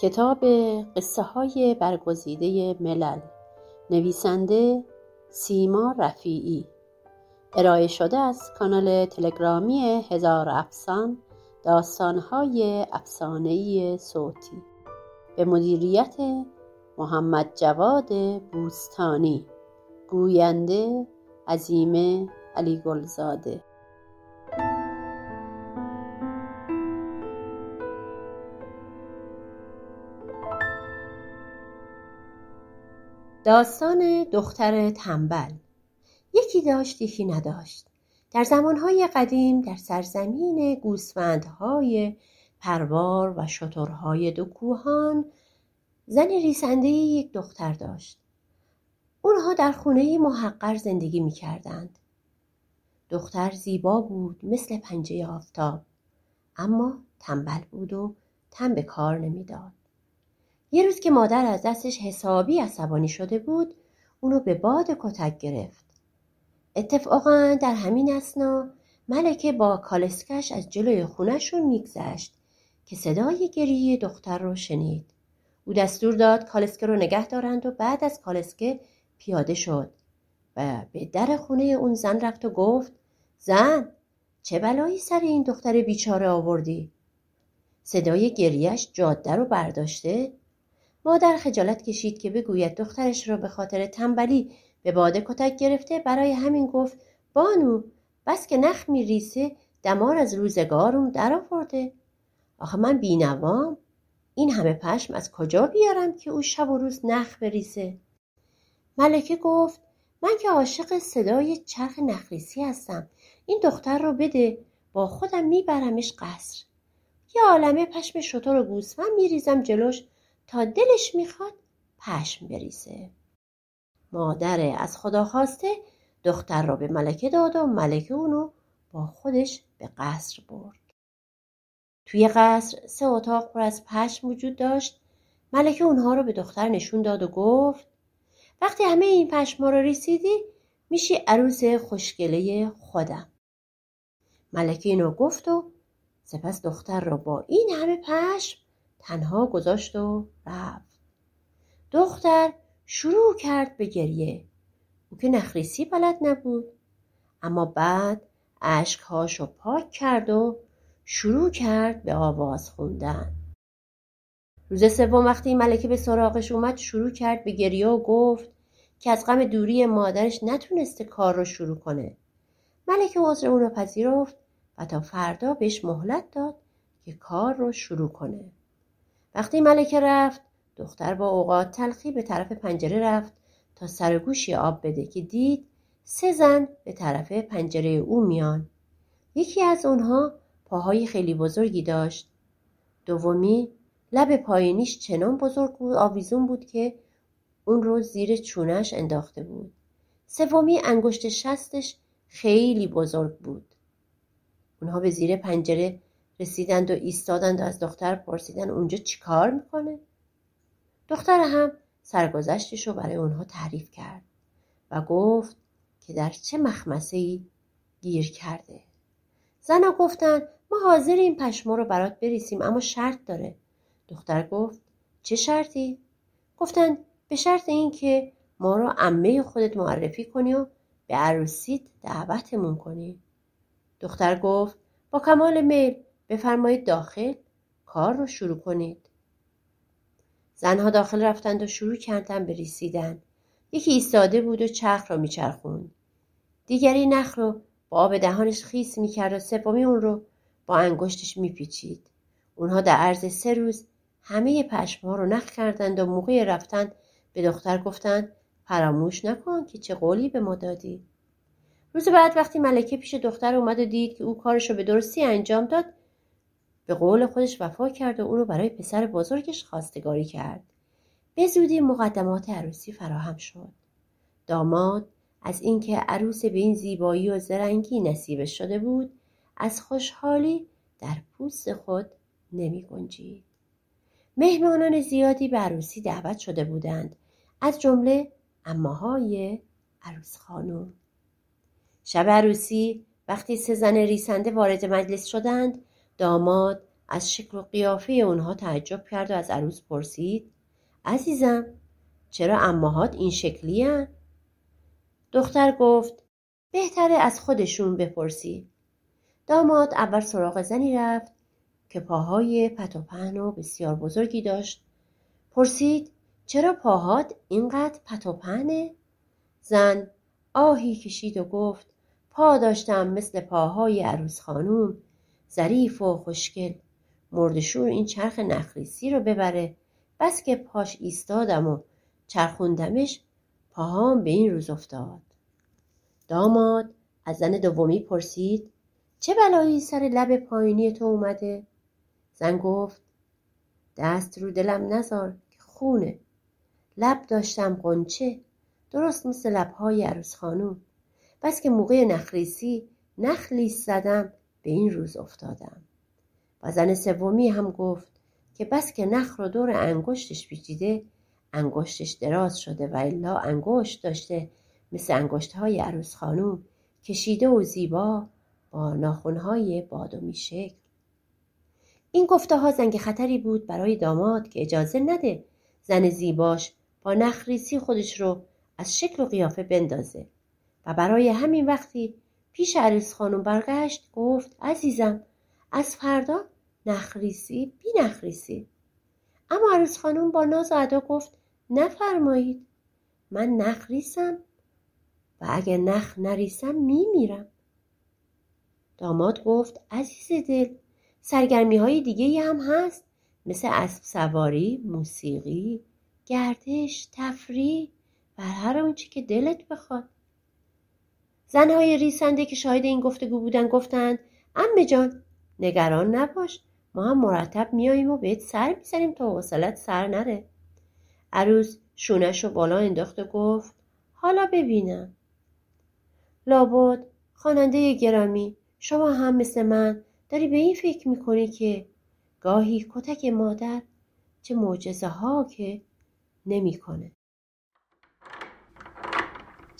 کتاب قصه های برگزیده ملل. نویسنده سیما رفیعی. ارائه شده از کانال تلگرامی هزار افسان داستانهای افسانهای صوتی. به مدیریت محمد جواد بوستانی. گوینده عزیمه علی گلزاده داستان دختر تنبل یکی داشت یکی نداشت در زمانهای قدیم در سرزمین گوسفندهای پروار و شترهای دو کوهان زن ریسنده یک دختر داشت اونها در خونه محقر زندگی می کردند. دختر زیبا بود مثل پنجه آفتاب اما تنبل بود و تن به کار نمی‌داد. یه روز که مادر از دستش حسابی عصبانی شده بود اونو به باد کتک گرفت اتفاقا در همین اسنا ملکه با کالسکش از جلوی خونشون میگذشت که صدای گریه دختر رو شنید او دستور داد کالسکه رو نگه دارند و بعد از کالسکه پیاده شد و به در خونه اون زن رفت و گفت زن چه بلایی سر این دختر بیچاره آوردی؟ صدای گریش جاده رو برداشته مادر خجالت کشید که بگوید دخترش را به خاطر تنبلی به باده کتک گرفته برای همین گفت بانو بس که نخ ریسه دمار از روزگارم در آورده. آخه من بینوام این همه پشم از کجا بیارم که او شب و روز نخ بریسه ملکه گفت من که عاشق صدای چرخ نخریسی هستم. این دختر رو بده با خودم میبرمش قصر. یه عالمه پشم شطور و گوسفند میریزم جلوش تا دلش می‌خواد پشم بریزه. مادر از خدا خواسته دختر را به ملکه داد و ملکه اونو با خودش به قصر برد. توی قصر سه اتاق پر از پشم وجود داشت. ملکه اونها رو به دختر نشون داد و گفت وقتی همه این پشما رو ریسیدی میشی عروس خوشگله خودم. ملکه اینو گفت و سپس دختر را با این همه پشم تنها گذاشت و رفت. دختر شروع کرد به گریه. او که نخریسی بلد نبود. اما بعد اشکهاشو پاک کرد و شروع کرد به آواز خوندن. روز سوم وقتی ملکه به سراغش اومد شروع کرد به گریه و گفت که از غم دوری مادرش نتونسته کار رو شروع کنه. ملکه عذر اون رو پذیرفت و تا فردا بهش مهلت داد که کار رو شروع کنه. وقتی ملکه رفت دختر با اوقات تلخی به طرف پنجره رفت تا سرگوشی آب بده که دید سه زن به طرف پنجره او میان. یکی از اونها پاهای خیلی بزرگی داشت. دومی لب پایینیش چنان بزرگ بود آویزون بود که اون رو زیر چونش انداخته بود. سومی انگشت شستش خیلی بزرگ بود. اونها به زیر پنجره رسیدند و ایستادند و از دختر پرسیدن اونجا چیکار می‌کنه؟ دختر هم سرگذشتش رو برای اونها تعریف کرد و گفت که در چه مخمسه ای گیر کرده. زنها گفتن ما حاضر این پشما رو برات بریسیم اما شرط داره. دختر گفت چه شرطی؟ گفتن به شرط اینکه ما رو عمه خودت معرفی کنی و به عروسیت دعوتمون کنی. دختر گفت با کمال میل بفرمایید داخل کار رو شروع کنید. زنها داخل رفتند و شروع کردن به ریسیدن. یکی ایستاده بود و چرخ را میچرخوند. دیگری نخ رو با آب دهانش خیس می‌کرد و سومی اون رو با انگشتش میپیچید. اونها در عرض سه روز همه پشمها رو نخ کردند و موقع رفتن به دختر گفتند فراموش نکن که چه قولی به ما دادی. روز بعد وقتی ملکه پیش دختر اومد و دید که او کارش رو به درستی انجام داد به قول خودش وفا کرد و او رو برای پسر بزرگش خواستگاری کرد. به زودی مقدمات عروسی فراهم شد. داماد از اینکه عروس به این زیبایی و زرنگی نصیبش شده بود از خوشحالی در پوست خود نمی گنجید. مهمانان زیادی به عروسی دعوت شده بودند از جمله اماهای عروس خانم. شب عروسی وقتی سه زن ریسنده وارد مجلس شدند داماد از شکل و قیافه اونها تعجب کرد و از عروس پرسید عزیزم چرا اماهات این شکلی هن؟ دختر گفت بهتره از خودشون بپرسی داماد اول سراغ زنی رفت که پاهای پت و پهن و بسیار بزرگی داشت پرسید چرا پاهات اینقدر پت و پهنه؟ زن آهی کشید و گفت پا داشتم مثل پاهای عروس خانوم ظریف و خوشگل. مردشور این چرخ نخریسی رو ببره. بس که پاش ایستادم و چرخوندمش پاهام به این روز افتاد. داماد از زن دومی پرسید چه بلایی سر لب پایینی تو اومده؟ زن گفت دست رو دلم نزار که خونه. لب داشتم قنچه درست مثل لبهای عروس خانوم. بس که موقع نخریسی نخلی زدم به این روز افتادم. و زن سومی هم گفت که بس که نخ رو دور انگشتش پیچیده انگشتش دراز شده و الا انگشت داشته مثل انگشت های عروس خانوم کشیده و زیبا با ناخونهای بادومی شکل این گفته ها زنگ خطری بود برای داماد که اجازه نده زن زیباش با نخریسی خودش رو از شکل و قیافه بندازه و برای همین وقتی پیش عروس خانم برگشت گفت عزیزم از فردا نخریسی بی نخریسی اما عروس خانم با ناز و ادا گفت نفرمایید من نخریسم و اگر نخ نریسم میمیرم داماد گفت عزیز دل سرگرمی های دیگه هم هست مثل اسب سواری، موسیقی، گردش، تفریح و هر آنچه که دلت بخواد. زنهای ریسنده که شاهد این گفتگو بودن گفتند امه جان نگران نباش ما هم مرتب میاییم و بهت سر می‌زنیم تا وصلت سر نره. عروس شونش رو بالا انداخت و گفت حالا ببینم. لابد خواننده گرامی شما هم مثل من داری به این فکر می‌کنی که گاهی کتک مادر چه معجزه ها که نمی‌کنه.